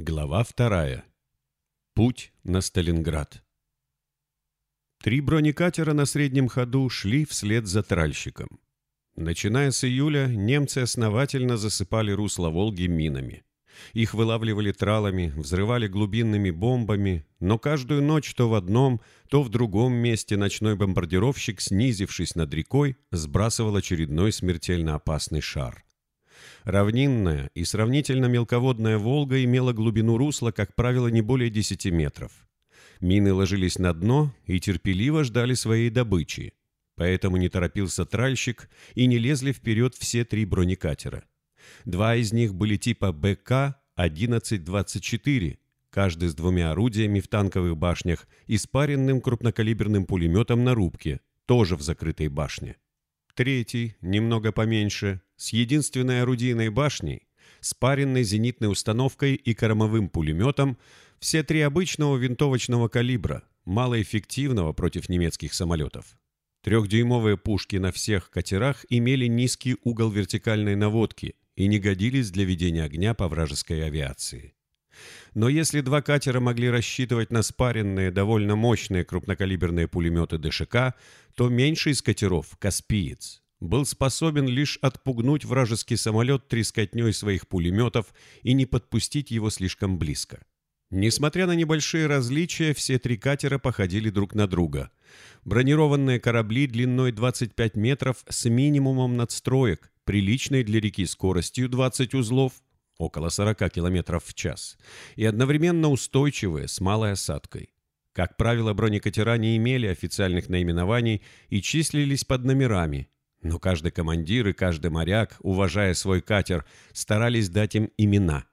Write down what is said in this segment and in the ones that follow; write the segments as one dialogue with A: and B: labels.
A: Глава вторая. Путь на Сталинград. Три бронекатера на среднем ходу шли вслед за тральщиком. Начиная с июля, немцы основательно засыпали русло Волги минами. Их вылавливали тралами, взрывали глубинными бомбами, но каждую ночь то в одном, то в другом месте ночной бомбардировщик, снизившись над рекой, сбрасывал очередной смертельно опасный шар. Равнинная и сравнительно мелководная Волга имела глубину русла, как правило, не более 10 метров. Мины ложились на дно и терпеливо ждали своей добычи. Поэтому не торопился тральщик и не лезли вперед все три бронекатера. Два из них были типа БК-1124, каждый с двумя орудиями в танковых башнях и спаренным крупнокалиберным пулеметом на рубке, тоже в закрытой башне. Третий, немного поменьше, с единственной орудийной башней, спаренной зенитной установкой и кормовым пулеметом, все три обычного винтовочного калибра, малоэффективного против немецких самолетов. Трехдюймовые пушки на всех катерах имели низкий угол вертикальной наводки и не годились для ведения огня по вражеской авиации. Но если два катера могли рассчитывать на спаренные, довольно мощные крупнокалиберные пулеметы ДШК, то меньший из катеров, «Каспиец», был способен лишь отпугнуть вражеский самолет трескотней своих пулеметов и не подпустить его слишком близко. Несмотря на небольшие различия, все три катера походили друг на друга. Бронированные корабли длиной 25 метров с минимумом надстроек, приличной для реки скоростью 20 узлов, около 40 км в час, и одновременно устойчивые, с малой осадкой. Как правило, бронекатера не имели официальных наименований и числились под номерами, но каждый командир и каждый моряк, уважая свой катер, старались дать им имена.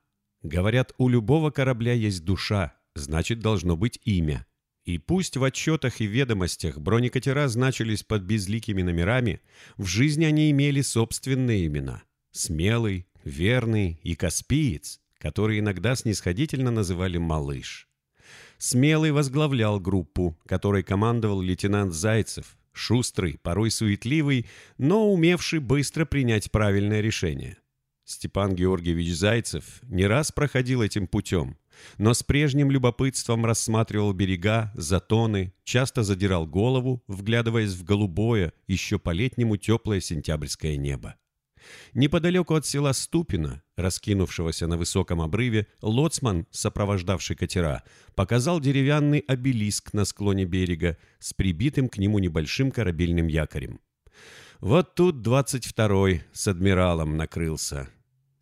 A: Говорят, у любого корабля есть душа, значит, должно быть имя. И пусть в отчетах и ведомостях бронекатера значились под безликими номерами, в жизни они имели собственные имена. Смелый, верный и Каспиец, который иногда снисходительно называли «малыш». Смелый возглавлял группу, которой командовал лейтенант Зайцев, шустрый, порой суетливый, но умевший быстро принять правильное решение. Степан Георгиевич Зайцев не раз проходил этим путем, но с прежним любопытством рассматривал берега, затоны, часто задирал голову, вглядываясь в голубое, еще по-летнему теплое сентябрьское небо. Неподалеку от села Ступино, раскинувшегося на высоком обрыве, лоцман, сопровождавший катера, показал деревянный обелиск на склоне берега с прибитым к нему небольшим корабельным якорем. Вот тут двадцать второй с адмиралом накрылся.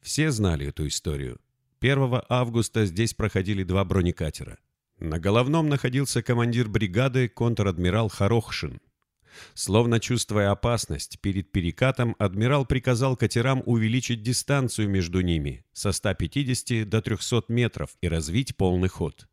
A: Все знали эту историю. 1 августа здесь проходили два бронекатера. На головном находился командир бригады контр-адмирал Хорохшин – Словно чувствуя опасность, перед перекатом адмирал приказал катерам увеличить дистанцию между ними со 150 до 300 метров и развить полный ход.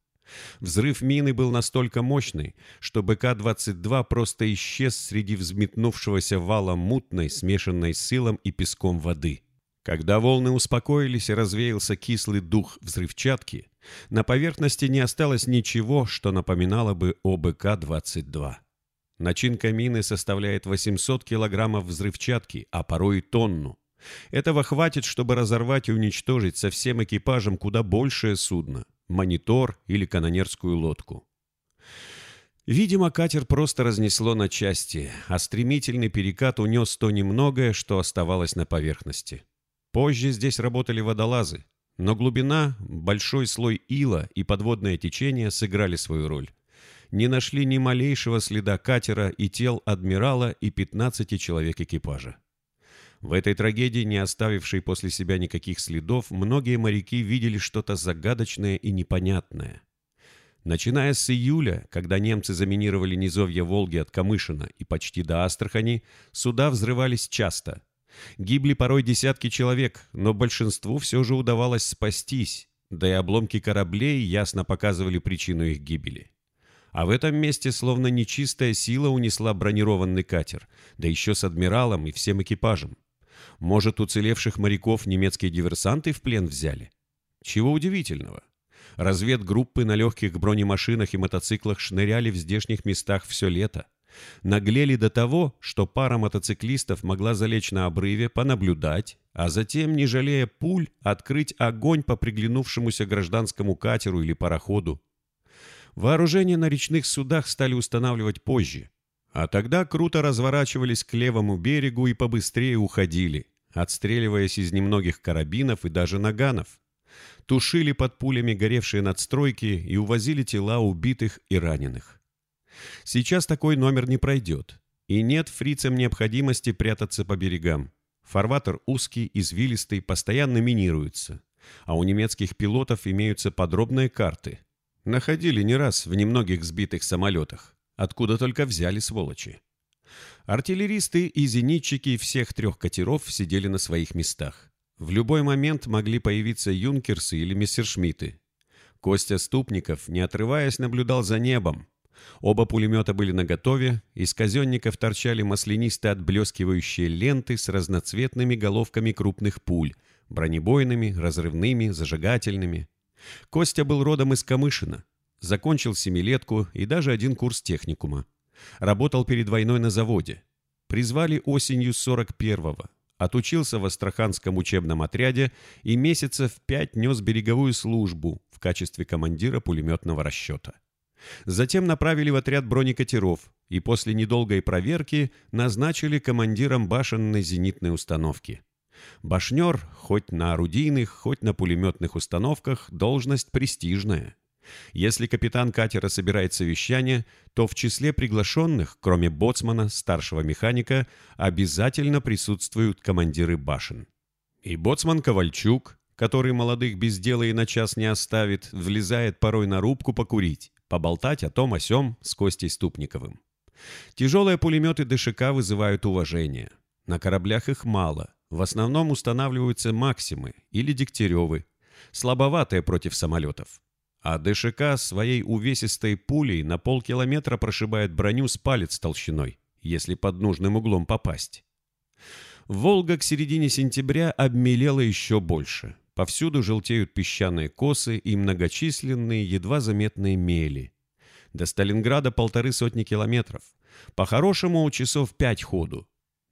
A: Взрыв мины был настолько мощный, что БК-22 просто исчез среди взметнувшегося вала мутной, смешанной с сылом и песком воды. Когда волны успокоились и развеялся кислый дух взрывчатки, на поверхности не осталось ничего, что напоминало бы о БК-22. Начинка мины составляет 800 килограммов взрывчатки, а порой и тонну. Этого хватит, чтобы разорвать и уничтожить со всем экипажем куда большее судно – монитор или канонерскую лодку. Видимо, катер просто разнесло на части, а стремительный перекат унес то немногое, что оставалось на поверхности. Позже здесь работали водолазы, но глубина, большой слой ила и подводное течение сыграли свою роль не нашли ни малейшего следа катера и тел адмирала и 15 человек экипажа. В этой трагедии, не оставившей после себя никаких следов, многие моряки видели что-то загадочное и непонятное. Начиная с июля, когда немцы заминировали низовья Волги от Камышина и почти до Астрахани, суда взрывались часто. Гибли порой десятки человек, но большинству все же удавалось спастись, да и обломки кораблей ясно показывали причину их гибели. А в этом месте словно нечистая сила унесла бронированный катер, да еще с адмиралом и всем экипажем. Может, уцелевших моряков немецкие диверсанты в плен взяли? Чего удивительного. Разведгруппы на легких бронемашинах и мотоциклах шныряли в здешних местах все лето. Наглели до того, что пара мотоциклистов могла залечь на обрыве, понаблюдать, а затем, не жалея пуль, открыть огонь по приглянувшемуся гражданскому катеру или пароходу. Вооружение на речных судах стали устанавливать позже, а тогда круто разворачивались к левому берегу и побыстрее уходили, отстреливаясь из немногих карабинов и даже наганов. Тушили под пулями горевшие надстройки и увозили тела убитых и раненых. Сейчас такой номер не пройдет, и нет фрицам необходимости прятаться по берегам. Фарватер узкий, извилистый, постоянно минируется. А у немецких пилотов имеются подробные карты. Находили не раз в немногих сбитых самолетах. Откуда только взяли сволочи. Артиллеристы и зенитчики всех трех катеров сидели на своих местах. В любой момент могли появиться юнкерсы или мессершмитты. Костя Ступников, не отрываясь, наблюдал за небом, Оба пулемета были наготове, из казенников торчали маслянисто отблескивающие ленты с разноцветными головками крупных пуль, бронебойными, разрывными, зажигательными. Костя был родом из Камышина, закончил семилетку и даже один курс техникума. Работал перед войной на заводе. Призвали осенью 41-го. Отучился в Астраханском учебном отряде и месяцев пять нес береговую службу в качестве командира пулеметного расчета. Затем направили в отряд бронекатеров и после недолгой проверки назначили командиром башенной зенитной установки. Башнер, хоть на орудийных, хоть на пулеметных установках, должность престижная. Если капитан катера собирает совещание, то в числе приглашенных, кроме боцмана, старшего механика, обязательно присутствуют командиры башен. И боцман Ковальчук, который молодых без дела и на час не оставит, влезает порой на рубку покурить поболтать о том о сём с Костей Ступниковым. Тяжелые пулеметы ДШК вызывают уважение. На кораблях их мало. В основном устанавливаются «Максимы» или «Дегтяревы», слабоватые против самолетов. А ДШК своей увесистой пулей на полкилометра прошибает броню с палец толщиной, если под нужным углом попасть. «Волга» к середине сентября обмелела еще больше. Повсюду желтеют песчаные косы и многочисленные, едва заметные мели. До Сталинграда полторы сотни километров. По-хорошему, часов пять ходу.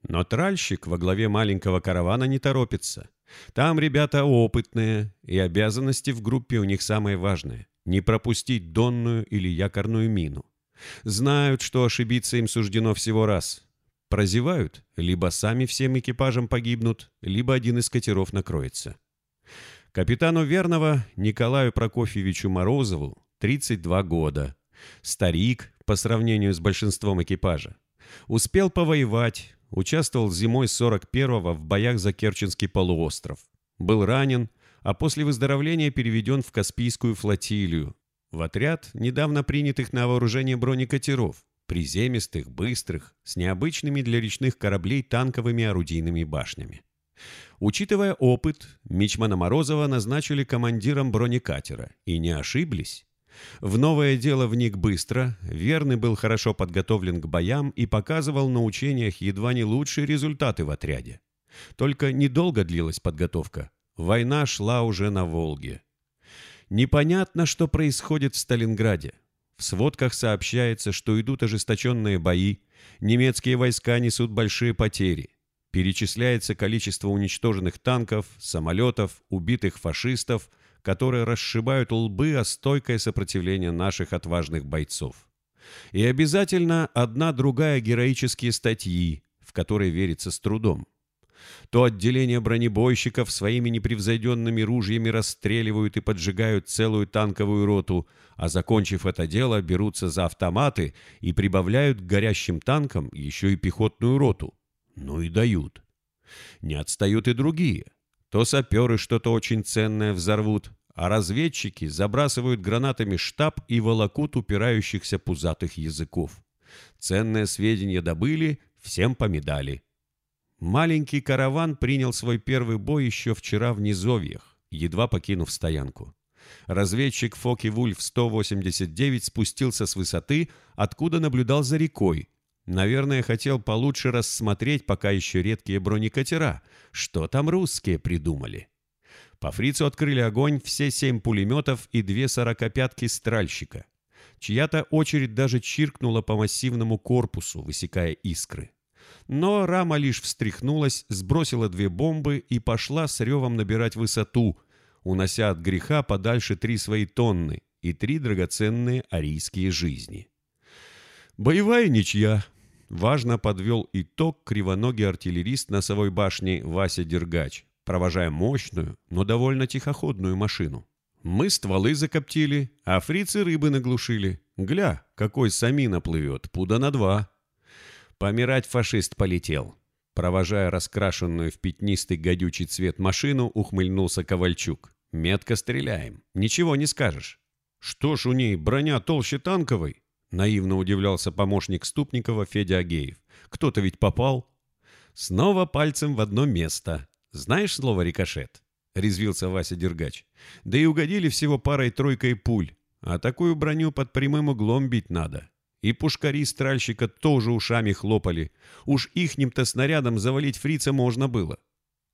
A: Но тральщик во главе маленького каравана не торопится. Там ребята опытные, и обязанности в группе у них самые важные – не пропустить донную или якорную мину. Знают, что ошибиться им суждено всего раз. Прозевают, либо сами всем экипажем погибнут, либо один из катеров накроется. Капитану Верного Николаю Прокофьевичу Морозову 32 года. Старик по сравнению с большинством экипажа. Успел повоевать, участвовал зимой 41-го в боях за Керченский полуостров. Был ранен, а после выздоровления переведен в Каспийскую флотилию, в отряд недавно принятых на вооружение бронекатеров, приземистых, быстрых, с необычными для речных кораблей танковыми орудийными башнями. Учитывая опыт, Мичмана Морозова назначили командиром бронекатера. И не ошиблись. В новое дело вник быстро, Верный был хорошо подготовлен к боям и показывал на учениях едва не лучшие результаты в отряде. Только недолго длилась подготовка. Война шла уже на Волге. Непонятно, что происходит в Сталинграде. В сводках сообщается, что идут ожесточенные бои, немецкие войска несут большие потери. Перечисляется количество уничтоженных танков, самолетов, убитых фашистов, которые расшибают лбы о стойкое сопротивление наших отважных бойцов. И обязательно одна-другая героические статьи, в которые верится с трудом. То отделение бронебойщиков своими непревзойденными ружьями расстреливают и поджигают целую танковую роту, а закончив это дело, берутся за автоматы и прибавляют к горящим танкам еще и пехотную роту. Ну и дают. Не отстают и другие. То саперы что-то очень ценное взорвут, а разведчики забрасывают гранатами штаб и волокут упирающихся пузатых языков. Ценные сведения добыли, всем по медали. Маленький караван принял свой первый бой еще вчера в Низовьях, едва покинув стоянку. Разведчик Фоки Вульф 189 спустился с высоты, откуда наблюдал за рекой, Наверное, хотел получше рассмотреть пока еще редкие бронекатера. Что там русские придумали? По фрицу открыли огонь все семь пулеметов и две сорокопятки стральщика. Чья-то очередь даже чиркнула по массивному корпусу, высекая искры. Но рама лишь встряхнулась, сбросила две бомбы и пошла с ревом набирать высоту, унося от греха подальше три свои тонны и три драгоценные арийские жизни. Боевая ничья. Важно подвел итог кривоногий артиллерист носовой башни Вася Дергач, провожая мощную, но довольно тихоходную машину. Мы стволы закоптили, а фрицы рыбы наглушили. Гля, какой самина плывет, пуда на два. Помирать фашист полетел. Провожая раскрашенную в пятнистый гадючий цвет машину, ухмыльнулся Ковальчук. «Метко стреляем. Ничего не скажешь». «Что ж у ней, броня толще танковой?» Наивно удивлялся помощник Ступникова Федя Агеев. «Кто-то ведь попал?» «Снова пальцем в одно место. Знаешь слово «рикошет»?» — резвился Вася Дергач. «Да и угодили всего парой-тройкой пуль. А такую броню под прямым углом бить надо. И пушкари стральщика тоже ушами хлопали. Уж ихним-то снарядом завалить фрица можно было.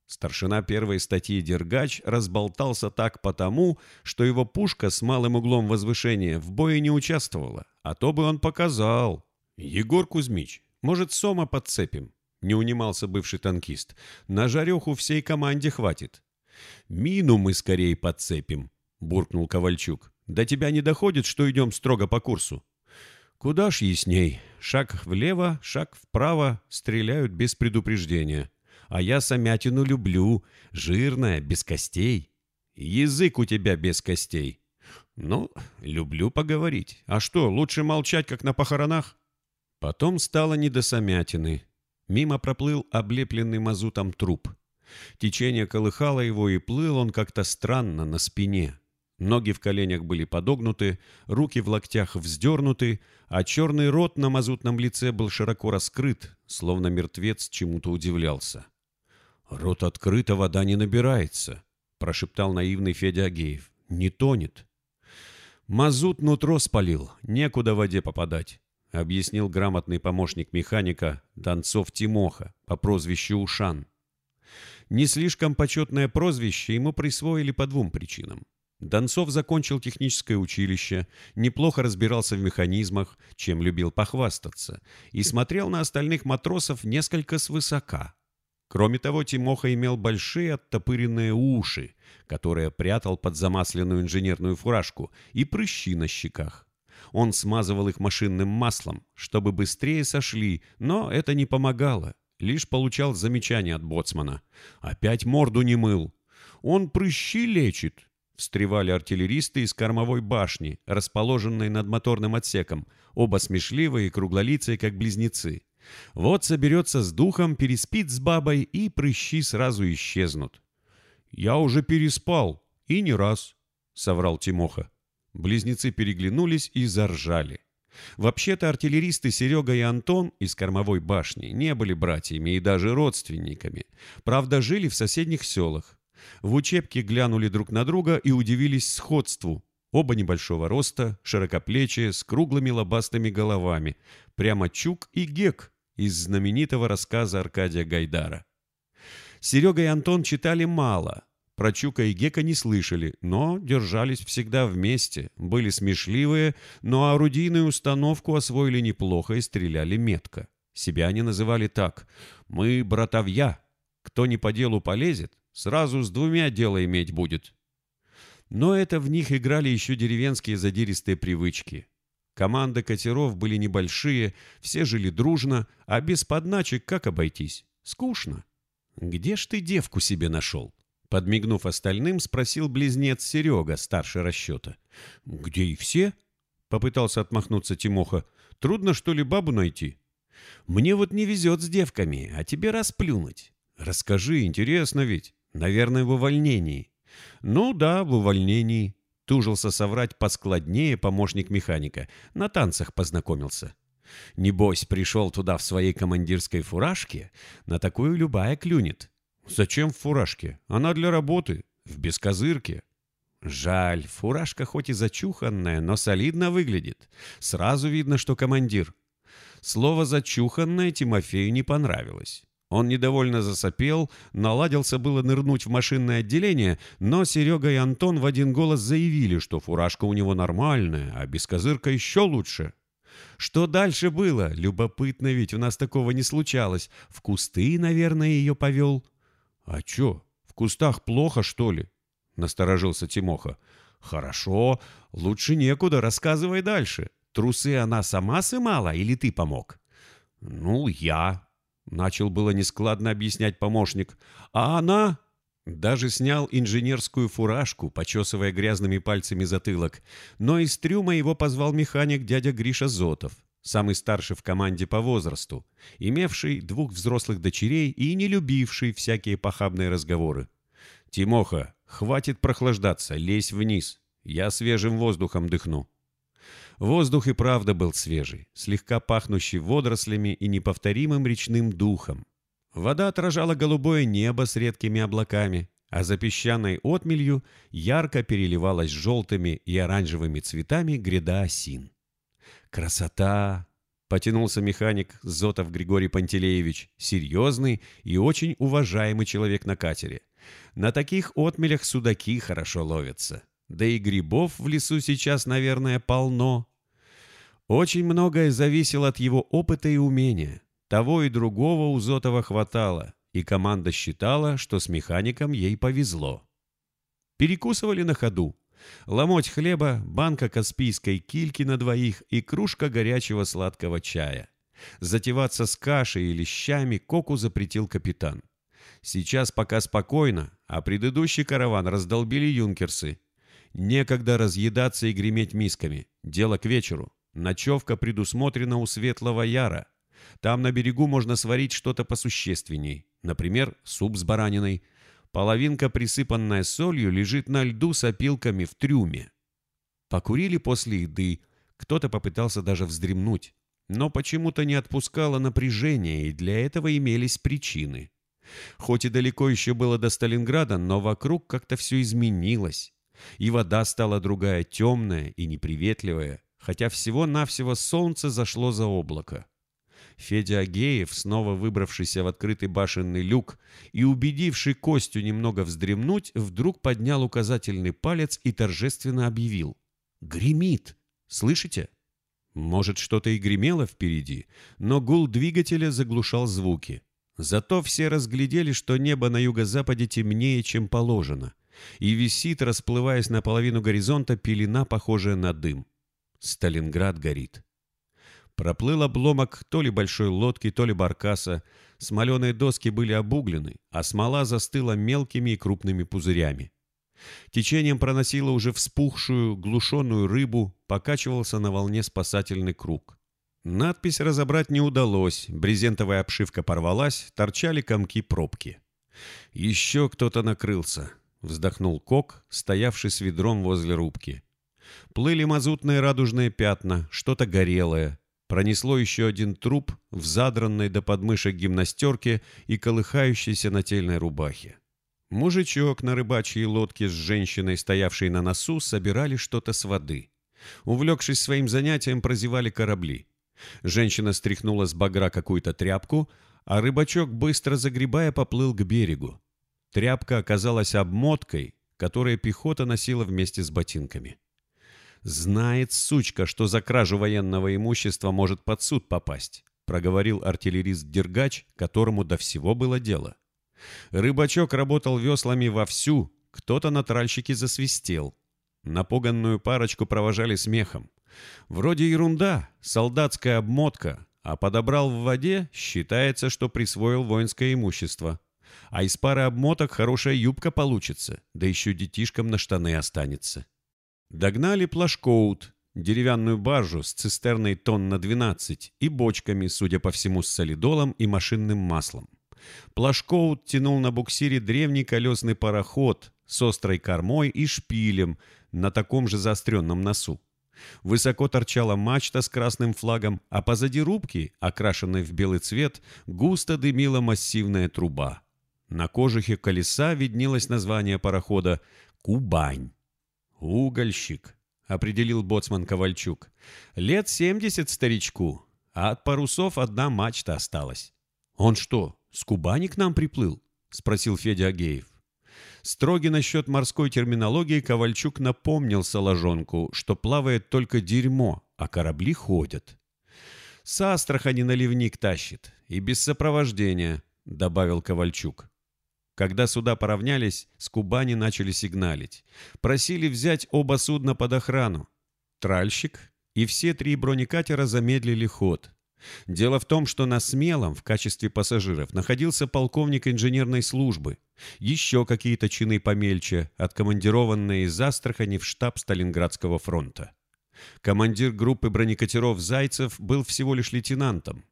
A: Старшина первой статьи Дергач разболтался так потому, что его пушка с малым углом возвышения в бое не участвовала, а то бы он показал. «Егор Кузьмич, может, Сома подцепим?» — не унимался бывший танкист. «На жареху всей команде хватит». «Мину мы скорее подцепим», — буркнул Ковальчук. «До тебя не доходит, что идем строго по курсу?» Куда ж ясней. Шаг влево, шаг вправо, стреляют без предупреждения. А я самятину люблю, жирная, без костей. Язык у тебя без костей. Ну, люблю поговорить. А что, лучше молчать, как на похоронах? Потом стало не до самятины. Мимо проплыл облепленный мазутом труп. Течение колыхало его, и плыл он как-то странно на спине. Ноги в коленях были подогнуты, руки в локтях вздернуты, а черный рот на мазутном лице был широко раскрыт, словно мертвец чему-то удивлялся. «Рот открыт, а вода не набирается», — прошептал наивный Федя Агеев. «Не тонет». «Мазут нутро спалил, некуда воде попадать», — объяснил грамотный помощник механика Донцов Тимоха по прозвищу Ушан. Не слишком почетное прозвище ему присвоили по двум причинам. Донцов закончил техническое училище, неплохо разбирался в механизмах, чем любил похвастаться, и смотрел на остальных матросов несколько свысока. Кроме того, Тимоха имел большие оттопыренные уши, которые прятал под замасленную инженерную фуражку, и прыщи на щеках. Он смазывал их машинным маслом, чтобы быстрее сошли, но это не помогало. Лишь получал замечания от боцмана. «Опять морду не мыл. Он прыщи лечит, Встревали артиллеристы из кормовой башни, расположенной над моторным отсеком, оба смешливые и круглолицые, как близнецы. Вот соберется с духом, переспит с бабой, и прыщи сразу исчезнут. «Я уже переспал, и не раз», — соврал Тимоха. Близнецы переглянулись и заржали. Вообще-то артиллеристы Серега и Антон из кормовой башни не были братьями и даже родственниками. Правда, жили в соседних селах. В учебке глянули друг на друга и удивились сходству. Оба небольшого роста, широкоплечие, с круглыми лобастыми головами. Прямо Чук и Гек из знаменитого рассказа Аркадия Гайдара. Серега и Антон читали мало. Про Чука и Гека не слышали, но держались всегда вместе, были смешливые, но орудийную установку освоили неплохо и стреляли метко. Себя они называли так «Мы братовья. Кто не по делу полезет, Сразу с двумя дело иметь будет. Но это в них играли еще деревенские задиристые привычки. Команды катеров были небольшие, все жили дружно, а без подначек как обойтись? Скучно. «Где ж ты девку себе нашел?» Подмигнув остальным, спросил близнец Серега, старший расчета. «Где и все?» — попытался отмахнуться Тимоха. «Трудно, что ли, бабу найти?» «Мне вот не везет с девками, а тебе расплюнуть». «Расскажи, интересно ведь». Наверное, в увольнении. Ну да, в увольнении. Тужился соврать поскладнее помощник механика. На танцах познакомился. Небось, пришел туда в своей командирской фуражке? На такую любая клюнет. Зачем в фуражке? Она для работы. В бескозырке. Жаль, фуражка хоть и зачуханная, но солидно выглядит. Сразу видно, что командир. Слово «зачуханное» Тимофею не понравилось. Он недовольно засопел, наладился было нырнуть в машинное отделение, но Серега и Антон в один голос заявили, что фуражка у него нормальная, а без козырка еще лучше. Что дальше было? Любопытно ведь, у нас такого не случалось. В кусты, наверное, ее повел. А че, в кустах плохо, что ли? Насторожился Тимоха. Хорошо, лучше некуда, рассказывай дальше. Трусы она сама сымала или ты помог? Ну, я. Начал было нескладно объяснять помощник. А она... Даже снял инженерскую фуражку, почесывая грязными пальцами затылок. Но из трюма его позвал механик дядя Гриша Зотов, самый старший в команде по возрасту, имевший двух взрослых дочерей и не любивший всякие похабные разговоры. «Тимоха, хватит прохлаждаться, лезь вниз. Я свежим воздухом дыхну». Воздух и правда был свежий, слегка пахнущий водорослями и неповторимым речным духом. Вода отражала голубое небо с редкими облаками, а за песчаной отмелью ярко переливалась желтыми и оранжевыми цветами гряда осин. «Красота!» — потянулся механик Зотов Григорий Пантелеевич, серьезный и очень уважаемый человек на катере. На таких отмелях судаки хорошо ловятся. Да и грибов в лесу сейчас, наверное, полно. Очень многое зависело от его опыта и умения. Того и другого у Зотова хватало, и команда считала, что с механиком ей повезло. Перекусывали на ходу. Ломоть хлеба, банка каспийской кильки на двоих и кружка горячего сладкого чая. Затеваться с кашей или щами Коку запретил капитан. Сейчас пока спокойно, а предыдущий караван раздолбили юнкерсы. Некогда разъедаться и греметь мисками. Дело к вечеру. Ночевка предусмотрена у Светлого Яра. Там на берегу можно сварить что-то посущественней. Например, суп с бараниной. Половинка, присыпанная солью, лежит на льду с опилками в трюме. Покурили после еды. Кто-то попытался даже вздремнуть. Но почему-то не отпускало напряжение, и для этого имелись причины. Хоть и далеко еще было до Сталинграда, но вокруг как-то все изменилось. И вода стала другая, темная и неприветливая хотя всего-навсего солнце зашло за облако. Федя Агеев, снова выбравшийся в открытый башенный люк и убедивший Костю немного вздремнуть, вдруг поднял указательный палец и торжественно объявил. «Гремит! Слышите?» Может, что-то и гремело впереди, но гул двигателя заглушал звуки. Зато все разглядели, что небо на юго-западе темнее, чем положено, и висит, расплываясь наполовину горизонта, пелена, похожая на дым. Сталинград горит. Проплыл обломок то ли большой лодки, то ли баркаса. Смоленые доски были обуглены, а смола застыла мелкими и крупными пузырями. Течением проносило уже вспухшую, глушенную рыбу, покачивался на волне спасательный круг. Надпись разобрать не удалось, брезентовая обшивка порвалась, торчали комки пробки. «Еще кто-то накрылся», — вздохнул Кок, стоявший с ведром возле рубки. Плыли мазутные радужные пятна, что-то горелое. Пронесло еще один труп в задранной до подмышек гимнастерке и колыхающейся нательной рубахе. Мужичок на рыбачьей лодке с женщиной, стоявшей на носу, собирали что-то с воды. Увлекшись своим занятием, прозевали корабли. Женщина стряхнула с багра какую-то тряпку, а рыбачок, быстро загребая, поплыл к берегу. Тряпка оказалась обмоткой, которую пехота носила вместе с ботинками. «Знает, сучка, что за кражу военного имущества может под суд попасть», проговорил артиллерист Дергач, которому до всего было дело. Рыбачок работал веслами вовсю, кто-то на тральщике засвистел. Напуганную парочку провожали смехом. Вроде ерунда, солдатская обмотка, а подобрал в воде, считается, что присвоил воинское имущество. А из пары обмоток хорошая юбка получится, да еще детишкам на штаны останется. Догнали плашкоут, деревянную баржу с цистерной тонн на 12 и бочками, судя по всему, с солидолом и машинным маслом. Плашкоут тянул на буксире древний колесный пароход с острой кормой и шпилем на таком же заостренном носу. Высоко торчала мачта с красным флагом, а позади рубки, окрашенной в белый цвет, густо дымила массивная труба. На кожухе колеса виднелось название парохода «Кубань». «Угольщик», — определил боцман Ковальчук. «Лет семьдесят старичку, а от парусов одна мачта осталась». «Он что, с Кубани к нам приплыл?» — спросил Федя Агеев. Строгий насчет морской терминологии Ковальчук напомнил Соложонку, что плавает только дерьмо, а корабли ходят. «С Астрахани наливник тащит, и без сопровождения», — добавил Ковальчук. Когда суда поравнялись, с Кубани начали сигналить. Просили взять оба судна под охрану. Тральщик и все три бронекатера замедлили ход. Дело в том, что на Смелом в качестве пассажиров находился полковник инженерной службы, еще какие-то чины помельче, откомандированные из Астрахани в штаб Сталинградского фронта. Командир группы бронекатеров Зайцев был всего лишь лейтенантом.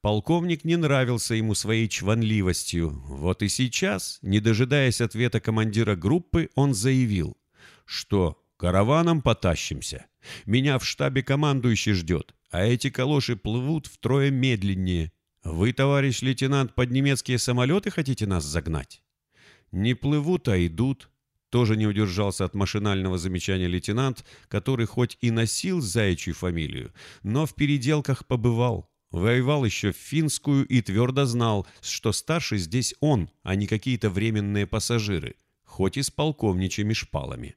A: Полковник не нравился ему своей чванливостью. Вот и сейчас, не дожидаясь ответа командира группы, он заявил, что «караваном потащимся. Меня в штабе командующий ждет а эти калоши плывут втрое медленнее. Вы, товарищ лейтенант, под немецкие самолеты хотите нас загнать? Не плывут, а идут. Тоже не удержался от машинального замечания лейтенант, который хоть и носил заячью фамилию, но в переделках побывал. Воевал еще в финскую и твердо знал, что старший здесь он, а не какие-то временные пассажиры, хоть и с полковничьими шпалами.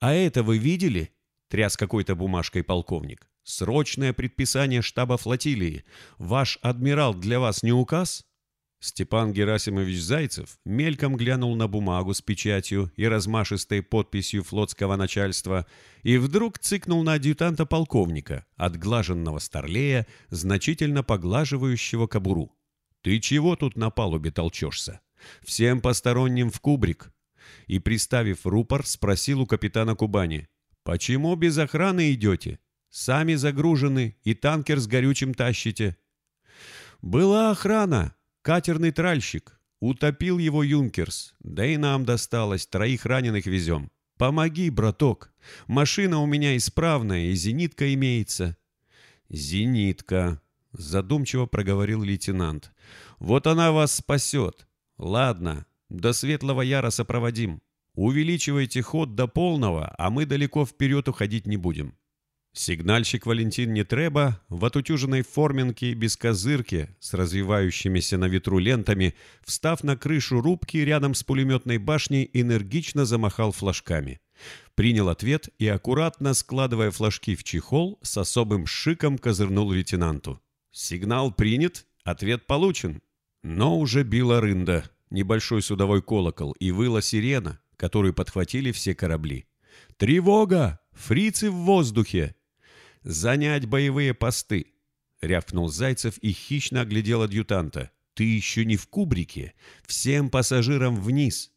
A: «А это вы видели?» — тряс какой-то бумажкой полковник. Срочное предписание штаба флотилии. Ваш адмирал для вас не указ?» Степан Герасимович Зайцев мельком глянул на бумагу с печатью и размашистой подписью флотского начальства и вдруг цыкнул на адъютанта полковника, отглаженного старлея, значительно поглаживающего кобуру. «Ты чего тут на палубе толчешься? Всем посторонним в кубрик!» И, приставив рупор, спросил у капитана Кубани, «Почему без охраны идете? Сами загружены и танкер с горючим тащите. Была охрана, катерный тральщик. Утопил его юнкерс. Да и нам досталось, троих раненых везем. Помоги, браток. Машина у меня исправная, и зенитка имеется. Зенитка, задумчиво проговорил лейтенант. Вот она вас спасет. Ладно, до Светлого Яра сопроводим. Увеличивайте ход до полного, а мы далеко вперед уходить не будем. Сигнальщик Валентин Нетреба в отутюженной форменке без козырки с развивающимися на ветру лентами, встав на крышу рубки рядом с пулеметной башней, энергично замахал флажками. Принял ответ и, аккуратно складывая флажки в чехол, с особым шиком козырнул лейтенанту. «Сигнал принят, ответ получен». Но уже била рында, небольшой судовой колокол, и выла сирена, которую подхватили все корабли. «Тревога! Фрицы в воздухе!» «Занять боевые посты!» — рявкнул Зайцев и хищно оглядел адъютанта. «Ты еще не в кубрике! Всем пассажирам вниз!»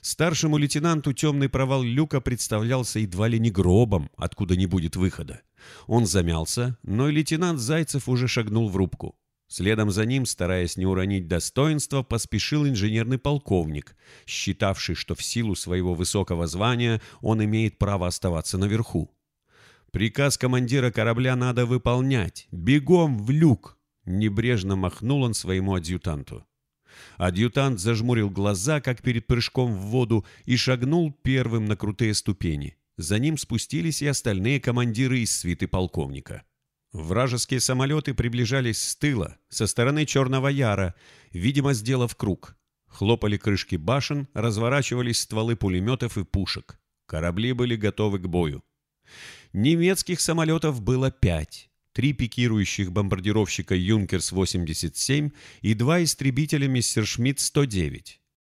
A: Старшему лейтенанту темный провал люка представлялся едва ли не гробом, откуда не будет выхода. Он замялся, но лейтенант Зайцев уже шагнул в рубку. Следом за ним, стараясь не уронить достоинства, поспешил инженерный полковник, считавший, что в силу своего высокого звания он имеет право оставаться наверху. Приказ командира корабля надо выполнять. Бегом в люк!» Небрежно махнул он своему адъютанту. Адъютант зажмурил глаза, как перед прыжком в воду, и шагнул первым на крутые ступени. За ним спустились и остальные командиры из свиты полковника. Вражеские самолеты приближались с тыла, со стороны Черного Яра, видимо, сделав круг. Хлопали крышки башен, разворачивались стволы пулеметов и пушек. Корабли были готовы к бою. Немецких самолетов было пять. Три пикирующих бомбардировщика «Юнкерс-87» и два истребителя «Мессершмитт-109».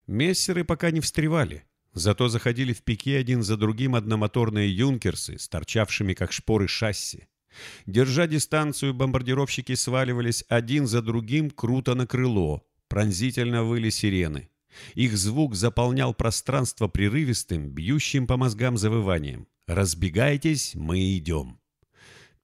A: Мессеры пока не встревали, зато заходили в пике один за другим одномоторные «Юнкерсы» с торчавшими как шпоры шасси. Держа дистанцию, бомбардировщики сваливались один за другим круто на крыло, пронзительно выли сирены. Их звук заполнял пространство прерывистым, бьющим по мозгам завыванием. «Разбегайтесь, мы идем».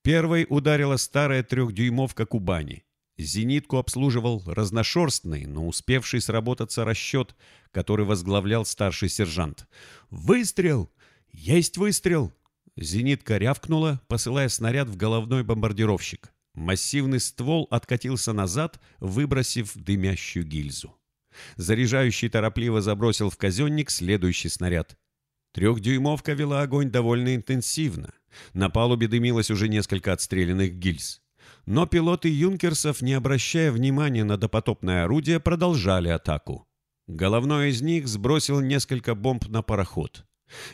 A: Первой ударила старая трехдюймовка Кубани. Зенитку обслуживал разношерстный, но успевший сработаться расчет, который возглавлял старший сержант. «Выстрел! Есть выстрел!» Зенитка рявкнула, посылая снаряд в головной бомбардировщик. Массивный ствол откатился назад, выбросив дымящую гильзу. Заряжающий торопливо забросил в казенник следующий снаряд. Трехдюймовка вела огонь довольно интенсивно. На палубе дымилось уже несколько отстрелянных гильз. Но пилоты юнкерсов, не обращая внимания на допотопное орудие, продолжали атаку. Головной из них сбросил несколько бомб на пароход.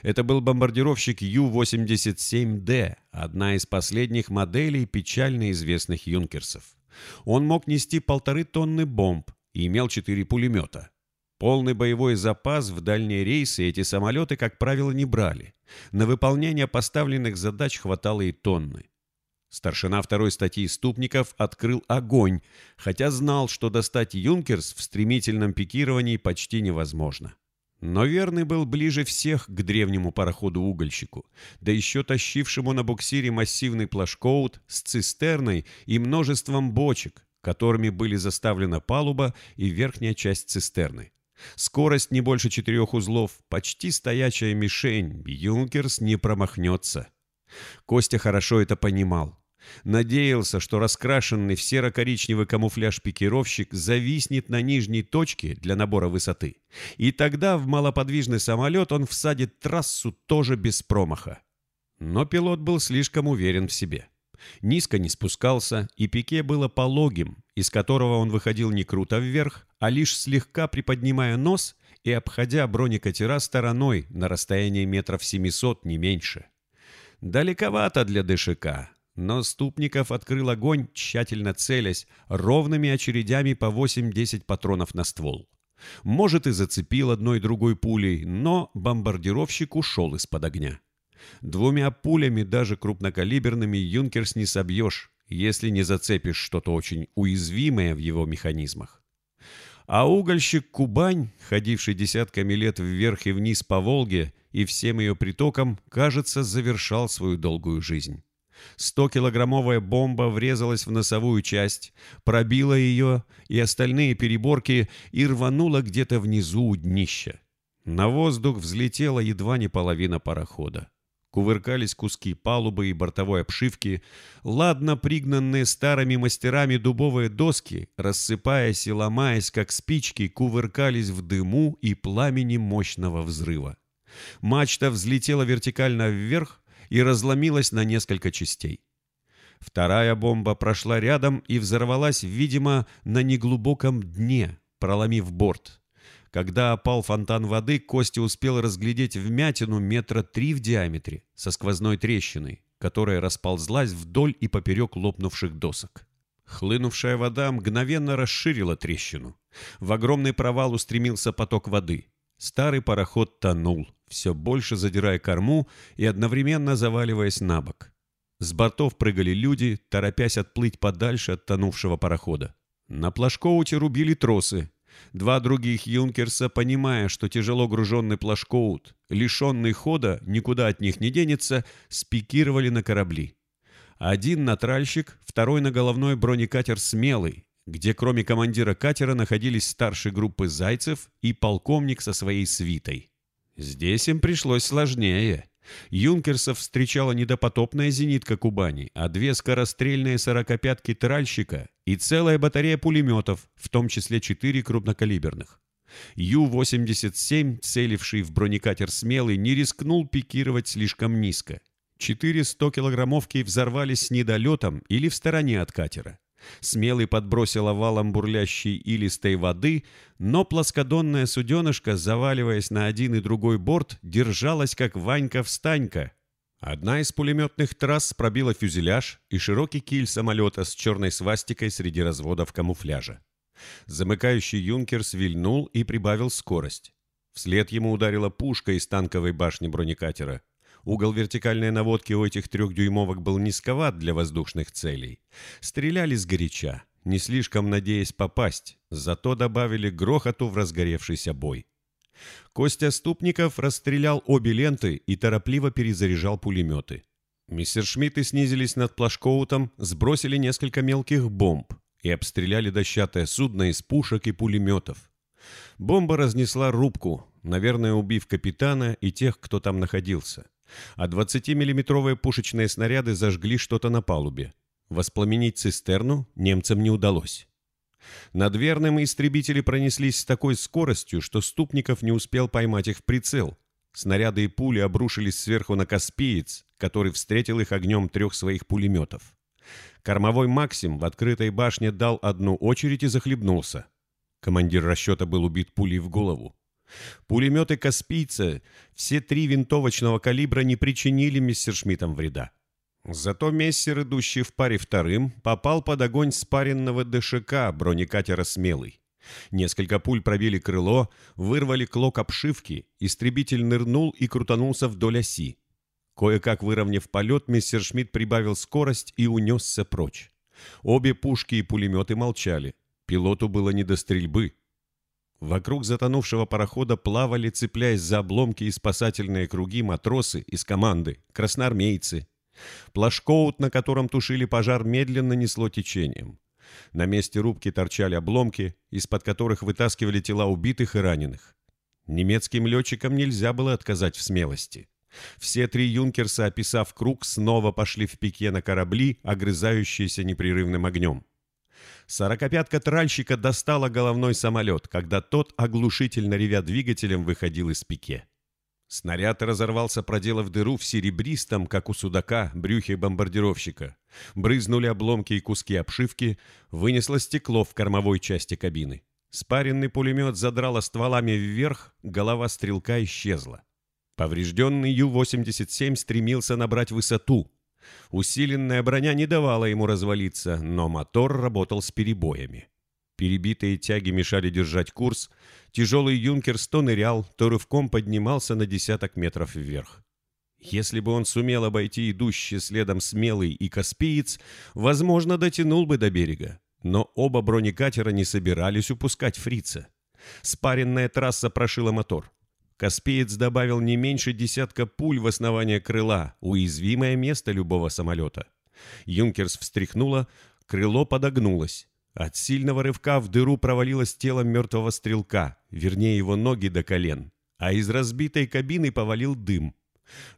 A: Это был бомбардировщик Ю-87Д, одна из последних моделей печально известных юнкерсов. Он мог нести полторы тонны бомб и имел четыре пулемета. Полный боевой запас в дальние рейсы эти самолеты, как правило, не брали. На выполнение поставленных задач хватало и тонны. Старшина второй статьи Ступников открыл огонь, хотя знал, что достать «Юнкерс» в стремительном пикировании почти невозможно. Но верный был ближе всех к древнему пароходу-угольщику, да еще тащившему на буксире массивный плашкоут с цистерной и множеством бочек, которыми были заставлена палуба и верхняя часть цистерны. Скорость не больше четырех узлов, почти стоячая мишень, Юнкерс не промахнется. Костя хорошо это понимал. Надеялся, что раскрашенный в серо-коричневый камуфляж пикировщик зависнет на нижней точке для набора высоты. И тогда в малоподвижный самолет он всадит трассу тоже без промаха. Но пилот был слишком уверен в себе. Низко не спускался, и пике было пологим, из которого он выходил не круто вверх, а лишь слегка приподнимая нос и обходя бронекатера стороной на расстоянии метров 700, не меньше. Далековато для ДШК, но Ступников открыл огонь, тщательно целясь, ровными очередями по 8-10 патронов на ствол. Может, и зацепил одной другой пулей, но бомбардировщик ушел из-под огня. Двумя пулями, даже крупнокалиберными, «Юнкерс» не собьешь, если не зацепишь что-то очень уязвимое в его механизмах. А угольщик Кубань, ходивший десятками лет вверх и вниз по Волге и всем ее притокам, кажется, завершал свою долгую жизнь. 100-килограммовая бомба врезалась в носовую часть, пробила ее и остальные переборки и рванула где-то внизу у днища. На воздух взлетела едва не половина парохода. Кувыркались куски палубы и бортовой обшивки, ладно пригнанные старыми мастерами дубовые доски, рассыпаясь и ломаясь, как спички, кувыркались в дыму и пламени мощного взрыва. Мачта взлетела вертикально вверх, и разломилась на несколько частей. Вторая бомба прошла рядом и взорвалась, видимо, на неглубоком дне, проломив борт. Когда опал фонтан воды, Костя успел разглядеть вмятину метра три в диаметре со сквозной трещиной, которая расползлась вдоль и поперек лопнувших досок. Хлынувшая вода мгновенно расширила трещину. В огромный провал устремился поток воды. Старый пароход тонул, все больше задирая корму и одновременно заваливаясь на бок. С бортов прыгали люди, торопясь отплыть подальше от тонувшего парохода. На плашкоуте рубили тросы. Два других юнкерса, понимая, что тяжело груженный плашкоут, лишенный хода, никуда от них не денется, спикировали на корабли. Один на тральщик, второй на головной бронекатер «Смелый», где кроме командира катера находились старшие группы зайцев и полковник со своей свитой. Здесь им пришлось сложнее. Юнкерсов встречала не допотопная зенитка Кубани, а две скорострельные сорокопятки тральщика и целая батарея пулеметов, в том числе четыре крупнокалиберных. Ю-87, целивший в бронекатер «Смелый», не рискнул пикировать слишком низко. Четыре 100-килограммовки взорвались с недолетом или в стороне от катера. Смелый подбросил овалом бурлящей илистой воды, но плоскодонная суденышка, заваливаясь на один и другой борт, держалась как Ванька-встанька. Одна из пулеметных трасс пробила фюзеляж и широкий киль самолета с черной свастикой среди разводов камуфляжа. Замыкающий юнкер свильнул и прибавил скорость. Вслед ему ударила пушка из танковой башни бронекатера. Угол вертикальной наводки у этих трехдюймовок был низковат для воздушных целей. Стреляли сгоряча, не слишком надеясь попасть, зато добавили грохоту в разгоревшийся бой. Костя Ступников расстрелял обе ленты и торопливо перезаряжал пулеметы. Мессершмитты снизились над Плашкоутом, сбросили несколько мелких бомб и обстреляли дощатое судно из пушек и пулеметов. Бомба разнесла рубку, наверное, убив капитана и тех, кто там находился а 20-миллиметровые пушечные снаряды зажгли что-то на палубе. Воспламенить цистерну немцам не удалось. Над Верным истребители пронеслись с такой скоростью, что Ступников не успел поймать их в прицел. Снаряды и пули обрушились сверху на Каспиец, который встретил их огнем трех своих пулеметов. Кормовой Максим в открытой башне дал одну очередь и захлебнулся. Командир расчета был убит пулей в голову. Пулеметы «Каспийца», все три винтовочного калибра не причинили мессершмиттам вреда. Зато мессер, идущий в паре вторым, попал под огонь спаренного ДШК бронекатера «Смелый». Несколько пуль пробили крыло, вырвали клок обшивки, истребитель нырнул и крутанулся вдоль оси. Кое-как выровняв полет, мессершмитт прибавил скорость и унесся прочь. Обе пушки и пулеметы молчали. Пилоту было не до стрельбы. Вокруг затонувшего парохода плавали, цепляясь за обломки и спасательные круги, матросы из команды, красноармейцы. Плашкоут, на котором тушили пожар, медленно несло течением. На месте рубки торчали обломки, из-под которых вытаскивали тела убитых и раненых. Немецким летчикам нельзя было отказать в смелости. Все три юнкерса, описав круг, снова пошли в пике на корабли, огрызающиеся непрерывным огнем. Сорокопятка тральщика достала головной самолет, когда тот, оглушительно ревя двигателем, выходил из пике. Снаряд разорвался, проделав дыру в серебристом, как у судака, брюхе бомбардировщика. Брызнули обломки и куски обшивки, вынесло стекло в кормовой части кабины. Спаренный пулемет задрало стволами вверх, голова стрелка исчезла. Поврежденный Ю-87 стремился набрать высоту. Усиленная броня не давала ему развалиться, но мотор работал с перебоями. Перебитые тяги мешали держать курс. Тяжелый юнкерс то нырял, то рывком поднимался на десяток метров вверх. Если бы он сумел обойти идущий следом смелый и каспиец, возможно, дотянул бы до берега. Но оба бронекатера не собирались упускать фрица. Спаренная трасса прошила мотор. Каспиец добавил не меньше десятка пуль в основание крыла, уязвимое место любого самолета. Юнкерс встряхнуло, крыло подогнулось. От сильного рывка в дыру провалилось тело мертвого стрелка, вернее его ноги до колен, а из разбитой кабины повалил дым.